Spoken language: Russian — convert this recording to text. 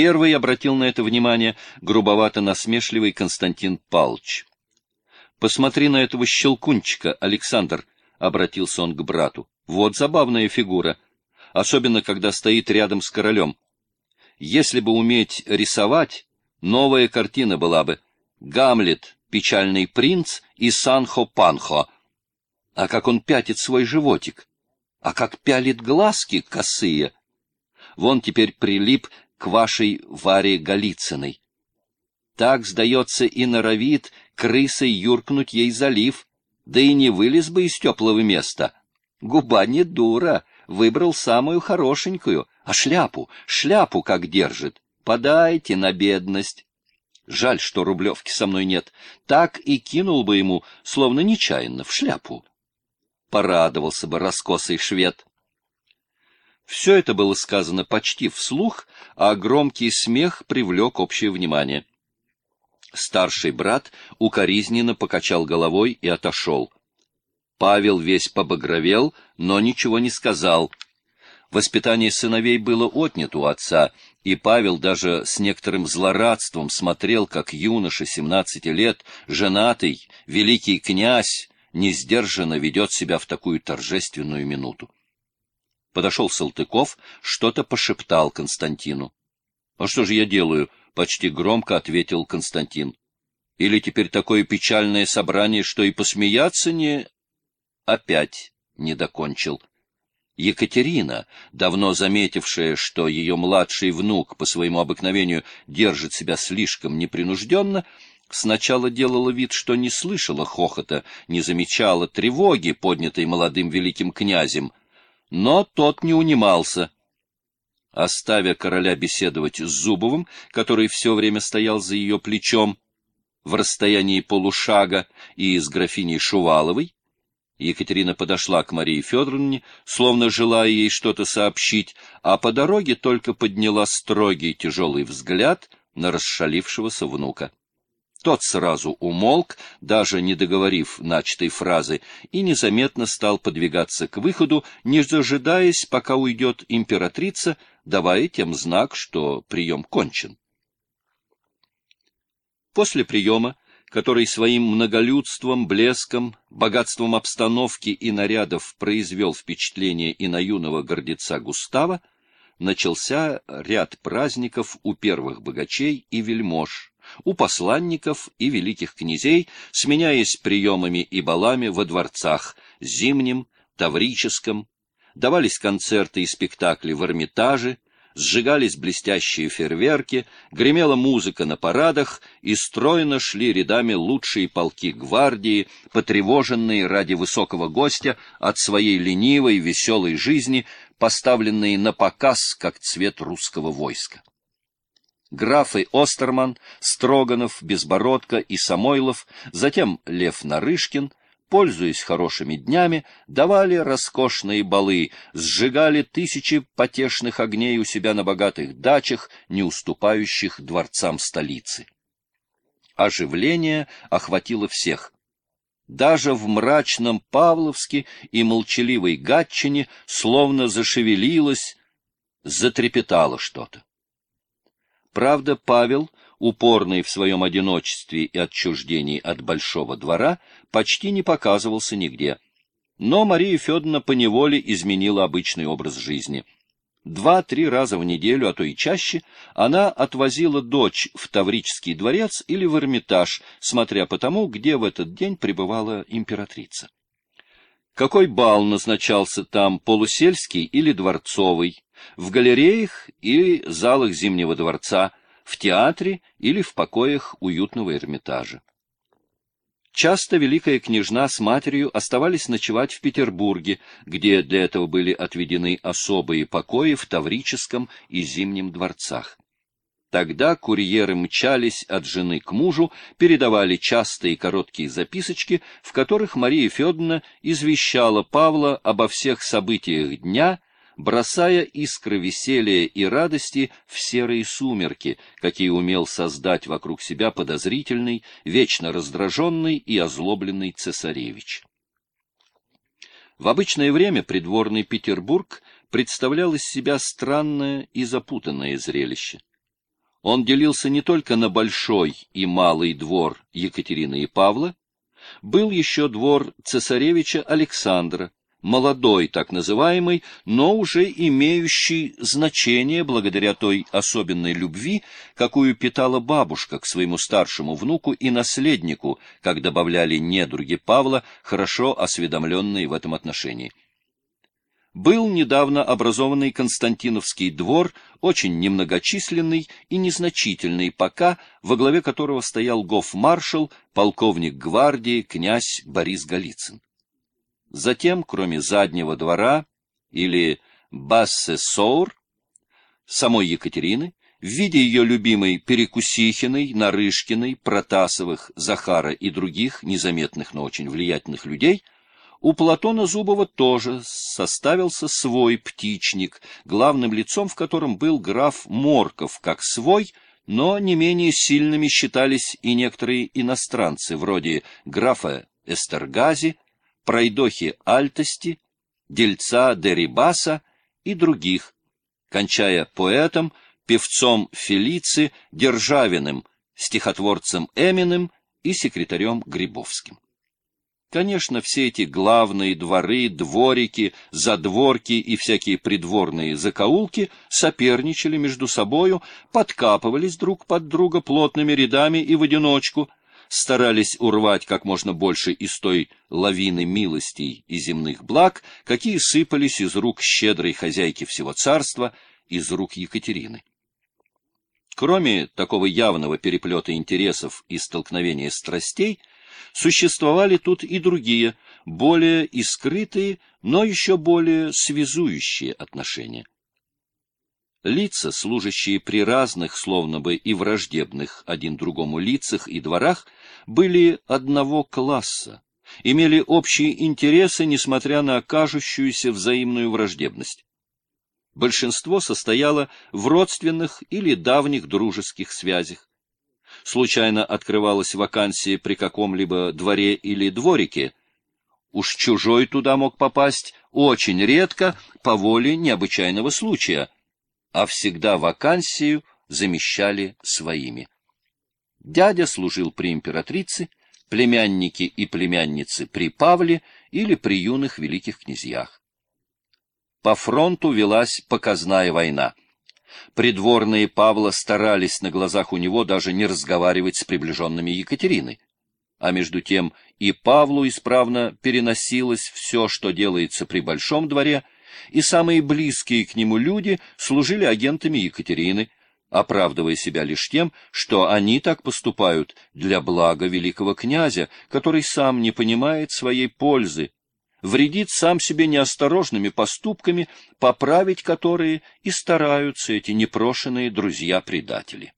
Первый обратил на это внимание грубовато-насмешливый Константин Палч. «Посмотри на этого щелкунчика, Александр», — обратился он к брату. «Вот забавная фигура, особенно когда стоит рядом с королем. Если бы уметь рисовать, новая картина была бы «Гамлет, печальный принц и Санхо-Панхо». А как он пятит свой животик, а как пялит глазки косые. Вон теперь прилип к вашей Варе Голицыной. Так, сдается, и норовит крысой юркнуть ей залив, да и не вылез бы из теплого места. Губа не дура, выбрал самую хорошенькую, а шляпу, шляпу как держит. Подайте на бедность. Жаль, что Рублевки со мной нет. Так и кинул бы ему, словно нечаянно, в шляпу. Порадовался бы раскосый швед. Все это было сказано почти вслух, а громкий смех привлек общее внимание. Старший брат укоризненно покачал головой и отошел. Павел весь побагровел, но ничего не сказал. Воспитание сыновей было отнято у отца, и Павел даже с некоторым злорадством смотрел, как юноша семнадцати лет, женатый, великий князь, несдержанно ведет себя в такую торжественную минуту. Подошел Салтыков, что-то пошептал Константину. — А что же я делаю? — почти громко ответил Константин. — Или теперь такое печальное собрание, что и посмеяться не... Опять не докончил. Екатерина, давно заметившая, что ее младший внук по своему обыкновению держит себя слишком непринужденно, сначала делала вид, что не слышала хохота, не замечала тревоги, поднятой молодым великим князем, но тот не унимался. Оставя короля беседовать с Зубовым, который все время стоял за ее плечом, в расстоянии полушага, и с графиней Шуваловой, Екатерина подошла к Марии Федоровне, словно желая ей что-то сообщить, а по дороге только подняла строгий тяжелый взгляд на расшалившегося внука. Тот сразу умолк, даже не договорив начатой фразы, и незаметно стал подвигаться к выходу, не дожидаясь, пока уйдет императрица, давая тем знак, что прием кончен. После приема, который своим многолюдством, блеском, богатством обстановки и нарядов произвел впечатление и на юного гордеца Густава, начался ряд праздников у первых богачей и вельмож, у посланников и великих князей, сменяясь приемами и балами во дворцах, зимнем, таврическом, давались концерты и спектакли в Эрмитаже, сжигались блестящие фейерверки, гремела музыка на парадах, и стройно шли рядами лучшие полки гвардии, потревоженные ради высокого гостя от своей ленивой, веселой жизни, поставленные на показ, как цвет русского войска графы Остерман, Строганов, Безбородко и Самойлов, затем Лев Нарышкин, пользуясь хорошими днями, давали роскошные балы, сжигали тысячи потешных огней у себя на богатых дачах, не уступающих дворцам столицы. Оживление охватило всех. Даже в мрачном Павловске и молчаливой Гатчине словно зашевелилось, затрепетало что-то. Правда, Павел, упорный в своем одиночестве и отчуждении от большого двора, почти не показывался нигде. Но Мария Федоровна поневоле изменила обычный образ жизни. Два-три раза в неделю, а то и чаще, она отвозила дочь в Таврический дворец или в Эрмитаж, смотря по тому, где в этот день пребывала императрица. Какой бал назначался там, полусельский или дворцовый, в галереях или залах Зимнего дворца, в театре или в покоях уютного Эрмитажа. Часто великая княжна с матерью оставались ночевать в Петербурге, где для этого были отведены особые покои в Таврическом и Зимнем дворцах. Тогда курьеры мчались от жены к мужу, передавали частые короткие записочки, в которых Мария Федоровна извещала Павла обо всех событиях дня бросая искры веселья и радости в серые сумерки, какие умел создать вокруг себя подозрительный, вечно раздраженный и озлобленный цесаревич. В обычное время придворный Петербург представлял из себя странное и запутанное зрелище. Он делился не только на большой и малый двор Екатерины и Павла, был еще двор цесаревича Александра, молодой так называемый, но уже имеющий значение благодаря той особенной любви, какую питала бабушка к своему старшему внуку и наследнику, как добавляли недруги Павла, хорошо осведомленные в этом отношении. Был недавно образованный Константиновский двор, очень немногочисленный и незначительный пока, во главе которого стоял гофмаршал, полковник гвардии, князь Борис Голицын. Затем, кроме заднего двора или бассе-соур, самой Екатерины, в виде ее любимой Перекусихиной, Нарышкиной, Протасовых, Захара и других незаметных, но очень влиятельных людей, у Платона Зубова тоже составился свой птичник, главным лицом в котором был граф Морков, как свой, но не менее сильными считались и некоторые иностранцы, вроде графа Эстергази, пройдохи Альтости, дельца Дерибаса и других, кончая поэтом, певцом Фелицы, Державиным, стихотворцем Эминым и секретарем Грибовским. Конечно, все эти главные дворы, дворики, задворки и всякие придворные закоулки соперничали между собою, подкапывались друг под друга плотными рядами и в одиночку, старались урвать как можно больше из той лавины милостей и земных благ, какие сыпались из рук щедрой хозяйки всего царства, из рук Екатерины. Кроме такого явного переплета интересов и столкновения страстей, существовали тут и другие, более и скрытые, но еще более связующие отношения. Лица, служащие при разных, словно бы и враждебных один другому лицах и дворах, были одного класса, имели общие интересы, несмотря на окажущуюся взаимную враждебность. Большинство состояло в родственных или давних дружеских связях. Случайно открывалась вакансия при каком-либо дворе или дворике. Уж чужой туда мог попасть очень редко по воле необычайного случая — а всегда вакансию замещали своими. Дядя служил при императрице, племянники и племянницы при Павле или при юных великих князьях. По фронту велась показная война. Придворные Павла старались на глазах у него даже не разговаривать с приближенными Екатерины. А между тем и Павлу исправно переносилось все, что делается при большом дворе, и самые близкие к нему люди служили агентами Екатерины, оправдывая себя лишь тем, что они так поступают для блага великого князя, который сам не понимает своей пользы, вредит сам себе неосторожными поступками, поправить которые и стараются эти непрошенные друзья-предатели.